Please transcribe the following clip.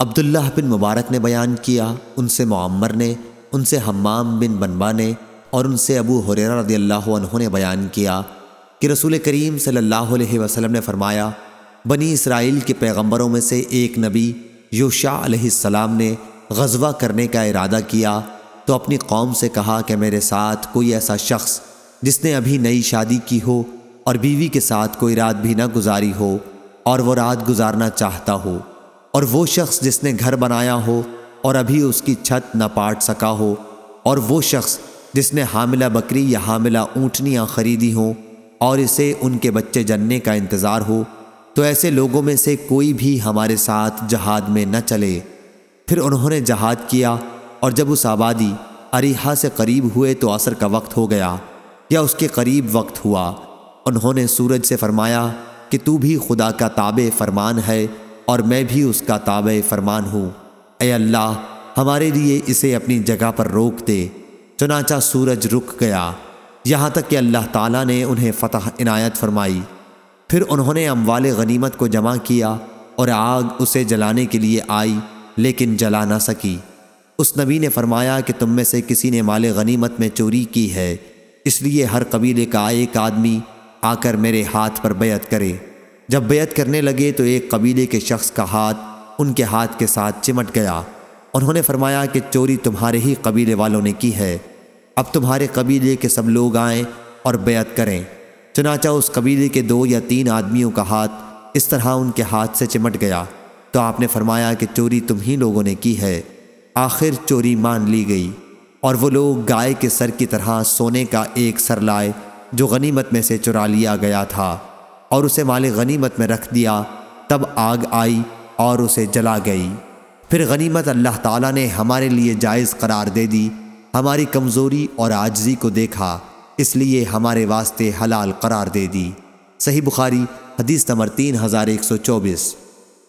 عبداللہ بن مبارک نے بیان کیا، ان سے معمر نے، ان سے حمام بن بنبا نے اور ان سے ابو حریرہ رضی اللہ عنہ نے بیان کیا کہ رسول کریم صلی اللہ علیہ وسلم نے فرمایا، بنی اسرائیل کے پیغمبروں میں سے ایک نبی یوشا علیہ السلام نے غزوہ کرنے کا ارادہ کیا تو اپنی قوم سے کہا کہ میرے ساتھ کوئی ایسا شخص جس نے ابھی نئی شادی کی ہو اور بیوی کے ساتھ کوئی رات بھی نہ گزاری ہو اور وہ رات گزارنا چاہتا ہو۔ اور وہ شخص جس نے گھر بنایا ہو اور ابھی اس کی چھت نہ پاٹ سکا ہو، اور وہ شخص جس نے حاملہ بکری یا حاملہ اونٹنیاں خریدی ہوں اور اسے ان کے بچے جننے کا انتظار ہو، تو ایسے لوگوں میں سے کوئی بھی ہمارے ساتھ جہاد میں نہ چلے۔ پھر انہوں نے جہاد کیا اور جب اس آبادی اریحا سے قریب ہوئے تو عصر کا وقت ہو گیا۔ یا اس کے قریب وقت ہوا۔ انہوں نے سورج سے فرمایا کہ تو بھی خدا کا تابع فرمان ہے اور میں بھی اس کا تابع فرمان ہوں۔ اے اللہ، ہمارے لیے اسے اپنی جگہ پر روک دے۔ چنانچہ سورج رک گیا۔ یہاں تک کہ اللہ تعالیٰ نے انہیں فتح عنایت فرمائی۔ پھر انہوں نے اموال غنیمت کو جمع کیا اور آگ اسے جلانے کے لیے آئی، لیکن جلا نہ سکی۔ اس نبی نے فرمایا کہ تم میں سے کسی نے مال غنیمت میں چوری کی ہے۔ اس لیے ہر قبیلے کا ایک آدمی آ کر میرے ہاتھ پر بیعت کرے۔ جب بیعت کرنے لگے تو ایک قبیلے کے شخص کا ہاتھ ان کے ہاتھ کے ساتھ چمٹ گیا۔ انہوں نے فرمایا کہ چوری تمہارے ہی قبیلے والوں نے کی ہے۔ اب تمہارے قبیلے کے سب لوگ آئیں اور بیعت کریں۔ چنانچہ اس قبیلے کے دو یا تین آدمیوں کا ہاتھ اس طرح ان کے ہاتھ سے چمٹ گیا۔ تو آپ نے فرمایا کہ چوری تم ہی لوگوں نے کی ہے۔ آخر چوری مان لی گئی۔ اور وہ لوگ گائے کے سر کی طرح سونے کا ایک سر لائے جو غنیمت میں سے چرا لیا گیا تھا۔ اور اسے مال غنیمت میں رکھ دیا، تب آگ آئی اور اسے جلا گئی۔ پھر غنیمت اللہ تعالیٰ نے ہمارے لیے جائز قرار دے دی، ہماری کمزوری اور آجزی کو دیکھا، اس لیے ہمارے واسطے حلال قرار دے دی۔ صحیح بخاری، حدیث نمبر تین ہزار ایک سو چوبیس۔